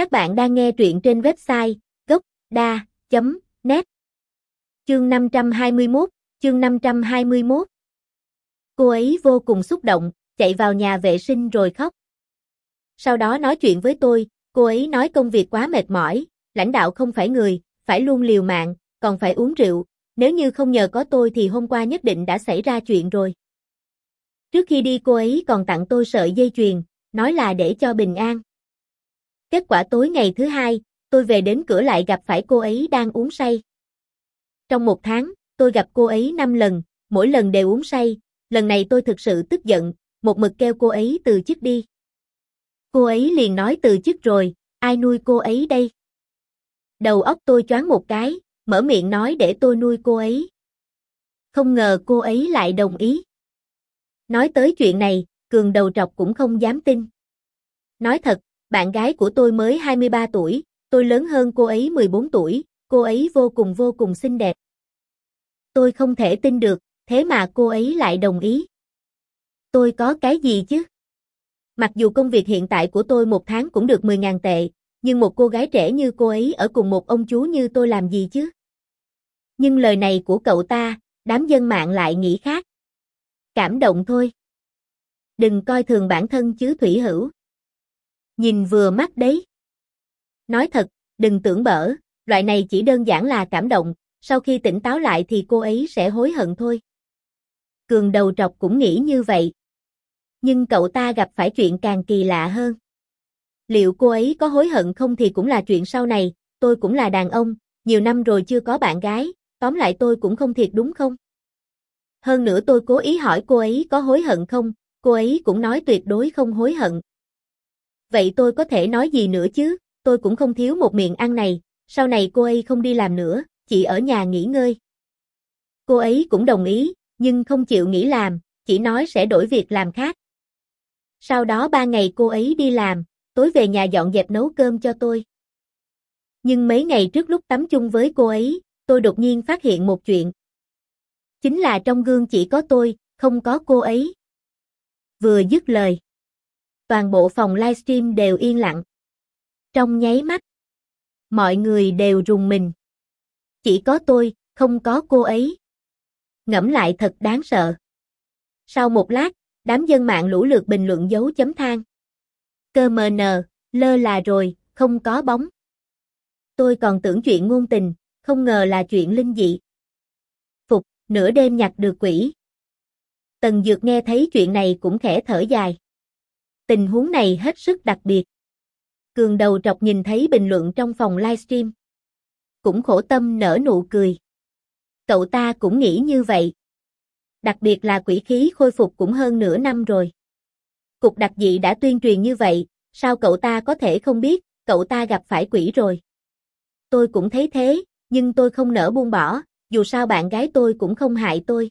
Các bạn đang nghe truyện trên website gốc.da.net Chương 521, chương 521 Cô ấy vô cùng xúc động, chạy vào nhà vệ sinh rồi khóc. Sau đó nói chuyện với tôi, cô ấy nói công việc quá mệt mỏi, lãnh đạo không phải người, phải luôn liều mạng, còn phải uống rượu, nếu như không nhờ có tôi thì hôm qua nhất định đã xảy ra chuyện rồi. Trước khi đi cô ấy còn tặng tôi sợi dây chuyền, nói là để cho bình an. Kết quả tối ngày thứ hai, tôi về đến cửa lại gặp phải cô ấy đang uống say. Trong một tháng, tôi gặp cô ấy 5 lần, mỗi lần đều uống say, lần này tôi thực sự tức giận, một mực kêu cô ấy từ chức đi. Cô ấy liền nói từ chức rồi, ai nuôi cô ấy đây? Đầu óc tôi choáng một cái, mở miệng nói để tôi nuôi cô ấy. Không ngờ cô ấy lại đồng ý. Nói tới chuyện này, cường đầu trọc cũng không dám tin. Nói thật, bạn gái của tôi mới 23 tuổi, tôi lớn hơn cô ấy 14 tuổi, cô ấy vô cùng vô cùng xinh đẹp. Tôi không thể tin được, thế mà cô ấy lại đồng ý. Tôi có cái gì chứ? Mặc dù công việc hiện tại của tôi một tháng cũng được 10.000 tệ, nhưng một cô gái trẻ như cô ấy ở cùng một ông chú như tôi làm gì chứ? Nhưng lời này của cậu ta, đám dân mạng lại nghĩ khác. Cảm động thôi. Đừng coi thường bản thân chứ Thủy Hữu. Nhìn vừa mắt đấy. Nói thật, đừng tưởng bở, loại này chỉ đơn giản là cảm động, sau khi tỉnh táo lại thì cô ấy sẽ hối hận thôi. Cường đầu trọc cũng nghĩ như vậy. Nhưng cậu ta gặp phải chuyện càng kỳ lạ hơn. Liệu cô ấy có hối hận không thì cũng là chuyện sau này, tôi cũng là đàn ông, nhiều năm rồi chưa có bạn gái, tóm lại tôi cũng không thiệt đúng không? Hơn nữa tôi cố ý hỏi cô ấy có hối hận không, cô ấy cũng nói tuyệt đối không hối hận. Vậy tôi có thể nói gì nữa chứ, tôi cũng không thiếu một miệng ăn này, sau này cô ấy không đi làm nữa, chỉ ở nhà nghỉ ngơi. Cô ấy cũng đồng ý, nhưng không chịu nghỉ làm, chỉ nói sẽ đổi việc làm khác. Sau đó ba ngày cô ấy đi làm, tối về nhà dọn dẹp nấu cơm cho tôi. Nhưng mấy ngày trước lúc tắm chung với cô ấy, tôi đột nhiên phát hiện một chuyện. Chính là trong gương chỉ có tôi, không có cô ấy. Vừa dứt lời. Toàn bộ phòng livestream đều yên lặng. Trong nháy mắt, mọi người đều rùng mình. Chỉ có tôi, không có cô ấy. Ngẫm lại thật đáng sợ. Sau một lát, đám dân mạng lũ lượt bình luận dấu chấm than. Cơ mờ nờ, lơ là rồi, không có bóng. Tôi còn tưởng chuyện ngôn tình, không ngờ là chuyện linh dị. Phục, nửa đêm nhặt được quỷ. Tần Dược nghe thấy chuyện này cũng khẽ thở dài. Tình huống này hết sức đặc biệt. Cường đầu trọc nhìn thấy bình luận trong phòng livestream. Cũng khổ tâm nở nụ cười. Cậu ta cũng nghĩ như vậy. Đặc biệt là quỷ khí khôi phục cũng hơn nửa năm rồi. Cục đặc dị đã tuyên truyền như vậy, sao cậu ta có thể không biết, cậu ta gặp phải quỷ rồi. Tôi cũng thấy thế, nhưng tôi không nỡ buông bỏ, dù sao bạn gái tôi cũng không hại tôi.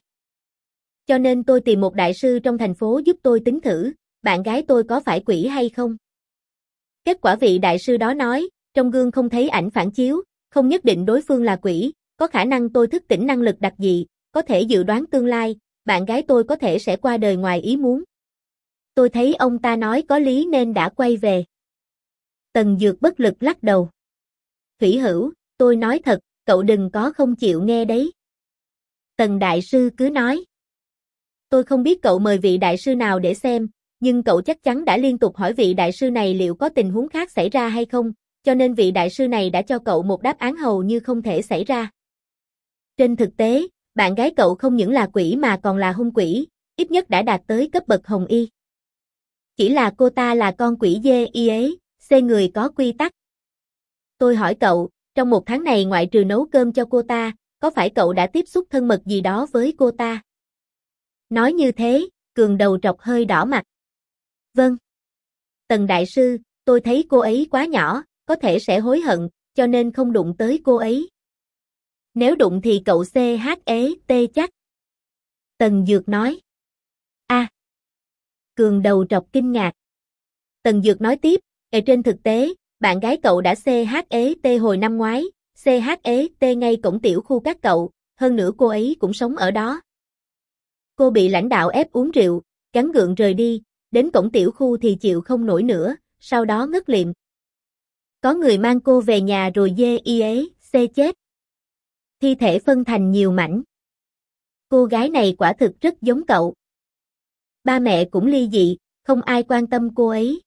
Cho nên tôi tìm một đại sư trong thành phố giúp tôi tính thử, bạn gái tôi có phải quỷ hay không. Kết quả vị đại sư đó nói, trong gương không thấy ảnh phản chiếu, không nhất định đối phương là quỷ, có khả năng tôi thức tỉnh năng lực đặc dị, có thể dự đoán tương lai, bạn gái tôi có thể sẽ qua đời ngoài ý muốn. Tôi thấy ông ta nói có lý nên đã quay về. Tần Dược bất lực lắc đầu. Thủy hữu, tôi nói thật, cậu đừng có không chịu nghe đấy. Tần Đại Sư cứ nói. Tôi không biết cậu mời vị đại sư nào để xem, nhưng cậu chắc chắn đã liên tục hỏi vị đại sư này liệu có tình huống khác xảy ra hay không, cho nên vị đại sư này đã cho cậu một đáp án hầu như không thể xảy ra. Trên thực tế, bạn gái cậu không những là quỷ mà còn là hung quỷ, ít nhất đã đạt tới cấp bậc hồng y. Chỉ là cô ta là con quỷ dê y ế, xê người có quy tắc. Tôi hỏi cậu, trong một tháng này ngoại trừ nấu cơm cho cô ta, có phải cậu đã tiếp xúc thân mật gì đó với cô ta? Nói như thế, cường đầu trọc hơi đỏ mặt. Vâng. Tần Đại Sư, tôi thấy cô ấy quá nhỏ, có thể sẽ hối hận, cho nên không đụng tới cô ấy. Nếu đụng thì cậu CH T chắc. Tần Dược nói. a Cường đầu trọc kinh ngạc. Tần Dược nói tiếp, ở trên thực tế, bạn gái cậu đã CH T hồi năm ngoái, CH T ngay cổng tiểu khu các cậu, hơn nữa cô ấy cũng sống ở đó. Cô bị lãnh đạo ép uống rượu, gắn gượng rời đi, đến cổng tiểu khu thì chịu không nổi nữa, sau đó ngất liệm. Có người mang cô về nhà rồi dê y ế, xê chết. Thi thể phân thành nhiều mảnh. Cô gái này quả thực rất giống cậu. Ba mẹ cũng ly dị, không ai quan tâm cô ấy.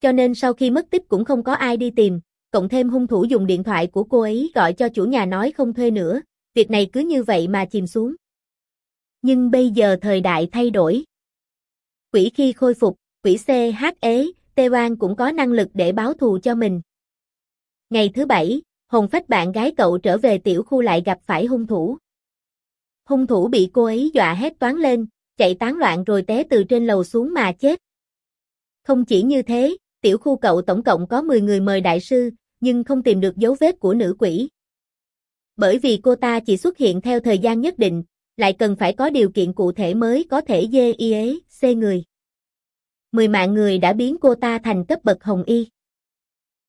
Cho nên sau khi mất tích cũng không có ai đi tìm, cộng thêm hung thủ dùng điện thoại của cô ấy gọi cho chủ nhà nói không thuê nữa, việc này cứ như vậy mà chìm xuống. Nhưng bây giờ thời đại thay đổi. Quỷ khi khôi phục, quỷ CH ế, e, Tê Oan cũng có năng lực để báo thù cho mình. Ngày thứ bảy, hồn phách bạn gái cậu trở về tiểu khu lại gặp phải hung thủ. Hung thủ bị cô ấy dọa hét toán lên, chạy tán loạn rồi té từ trên lầu xuống mà chết. Không chỉ như thế, tiểu khu cậu tổng cộng có 10 người mời đại sư, nhưng không tìm được dấu vết của nữ quỷ. Bởi vì cô ta chỉ xuất hiện theo thời gian nhất định, lại cần phải có điều kiện cụ thể mới có thể dê y ế, xê người. Mười mạng người đã biến cô ta thành cấp bậc hồng y.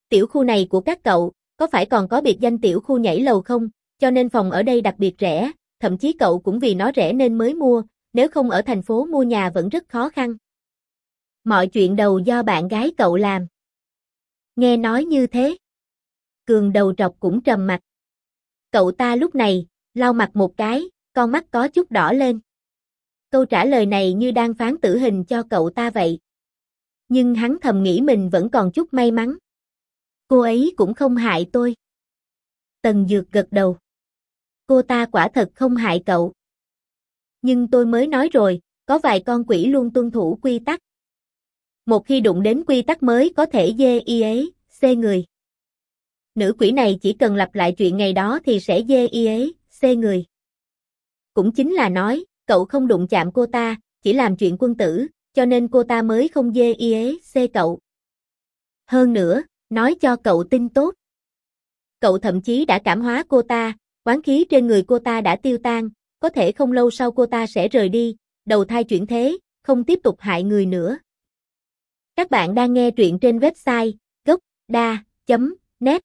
Tiểu khu này của các cậu, có phải còn có biệt danh tiểu khu nhảy lầu không? Cho nên phòng ở đây đặc biệt rẻ, thậm chí cậu cũng vì nó rẻ nên mới mua, nếu không ở thành phố mua nhà vẫn rất khó khăn. Mọi chuyện đầu do bạn gái cậu làm. Nghe nói như thế. Cường đầu trọc cũng trầm mặt. Cậu ta lúc này, lau mặt một cái, con mắt có chút đỏ lên. Câu trả lời này như đang phán tử hình cho cậu ta vậy. Nhưng hắn thầm nghĩ mình vẫn còn chút may mắn. Cô ấy cũng không hại tôi. Tần Dược gật đầu. Cô ta quả thật không hại cậu. Nhưng tôi mới nói rồi, có vài con quỷ luôn tuân thủ quy tắc. Một khi đụng đến quy tắc mới có thể dê y ế, xê người. Nữ quỷ này chỉ cần lặp lại chuyện ngày đó thì sẽ dê y ế, xê người. Cũng chính là nói, cậu không đụng chạm cô ta, chỉ làm chuyện quân tử, cho nên cô ta mới không dê y ế, cậu. Hơn nữa, nói cho cậu tin tốt. Cậu thậm chí đã cảm hóa cô ta, quán khí trên người cô ta đã tiêu tan, có thể không lâu sau cô ta sẽ rời đi, đầu thai chuyển thế, không tiếp tục hại người nữa. Các bạn đang nghe truyện trên website gocda.net